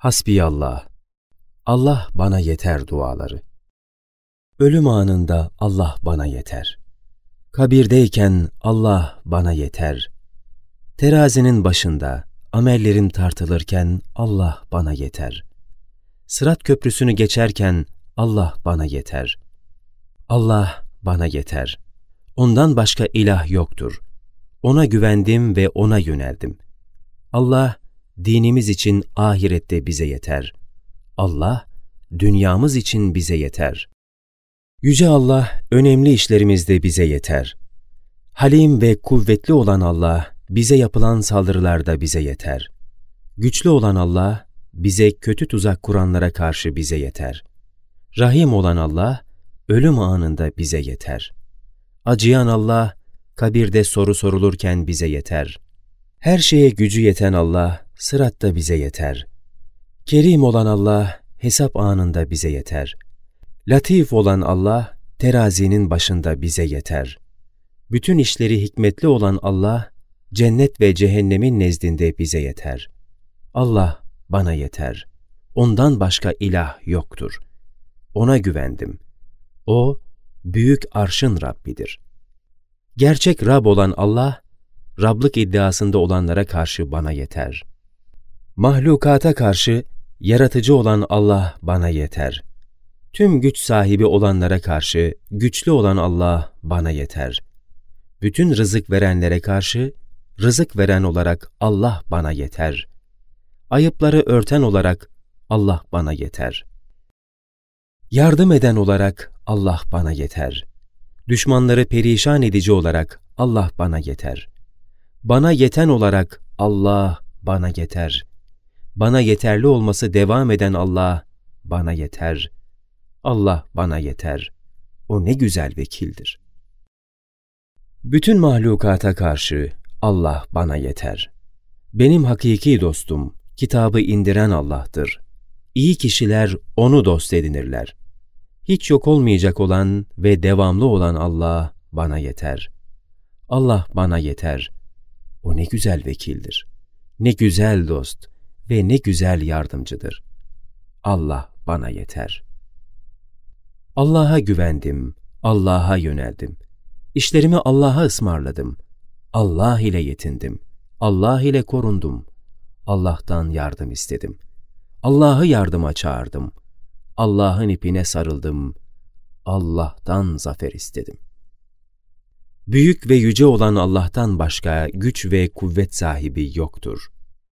Hasbiyallah. Allah bana yeter duaları. Ölüm anında Allah bana yeter. Kabirdeyken Allah bana yeter. Terazinin başında amellerim tartılırken Allah bana yeter. Sırat köprüsünü geçerken Allah bana yeter. Allah bana yeter. Ondan başka ilah yoktur. Ona güvendim ve ona yöneldim. Allah dinimiz için ahirette bize yeter. Allah dünyamız için bize yeter. Yüce Allah önemli işlerimizde bize yeter. Halim ve kuvvetli olan Allah bize yapılan saldırılarda bize yeter. Güçlü olan Allah bize kötü tuzak kuranlara karşı bize yeter. Rahim olan Allah ölüm anında bize yeter. Acıyan Allah kabirde soru sorulurken bize yeter. Her şeye gücü yeten Allah sıratta bize yeter. Kerim olan Allah hesap anında bize yeter. Latif olan Allah terazinin başında bize yeter. Bütün işleri hikmetli olan Allah cennet ve cehennemin nezdinde bize yeter. Allah bana yeter. Ondan başka ilah yoktur. Ona güvendim. O, büyük arşın Rabbidir. Gerçek Rab olan Allah, Rablık iddiasında olanlara karşı bana yeter. Mahlukata karşı yaratıcı olan Allah bana yeter. Tüm güç sahibi olanlara karşı güçlü olan Allah bana yeter. Bütün rızık verenlere karşı rızık veren olarak Allah bana yeter. Ayıpları örten olarak Allah bana yeter. Yardım eden olarak Allah bana yeter. Düşmanları perişan edici olarak Allah bana yeter. Bana yeten olarak Allah bana yeter. Bana yeterli olması devam eden Allah bana yeter. Allah bana yeter. O ne güzel vekildir. Bütün mahlukata karşı Allah bana yeter. Benim hakiki dostum, kitabı indiren Allah'tır. İyi kişiler O'nu dost edinirler. Hiç yok olmayacak olan ve devamlı olan Allah bana yeter. Allah bana yeter. O ne güzel vekildir. Ne güzel dost ve ne güzel yardımcıdır. Allah bana yeter. Allah'a güvendim, Allah'a yöneldim. İşlerimi Allah'a ısmarladım. Allah ile yetindim. Allah ile korundum. Allah'tan yardım istedim. Allah'ı yardıma çağırdım. Allah'ın ipine sarıldım. Allah'tan zafer istedim. Büyük ve yüce olan Allah'tan başka güç ve kuvvet sahibi yoktur.''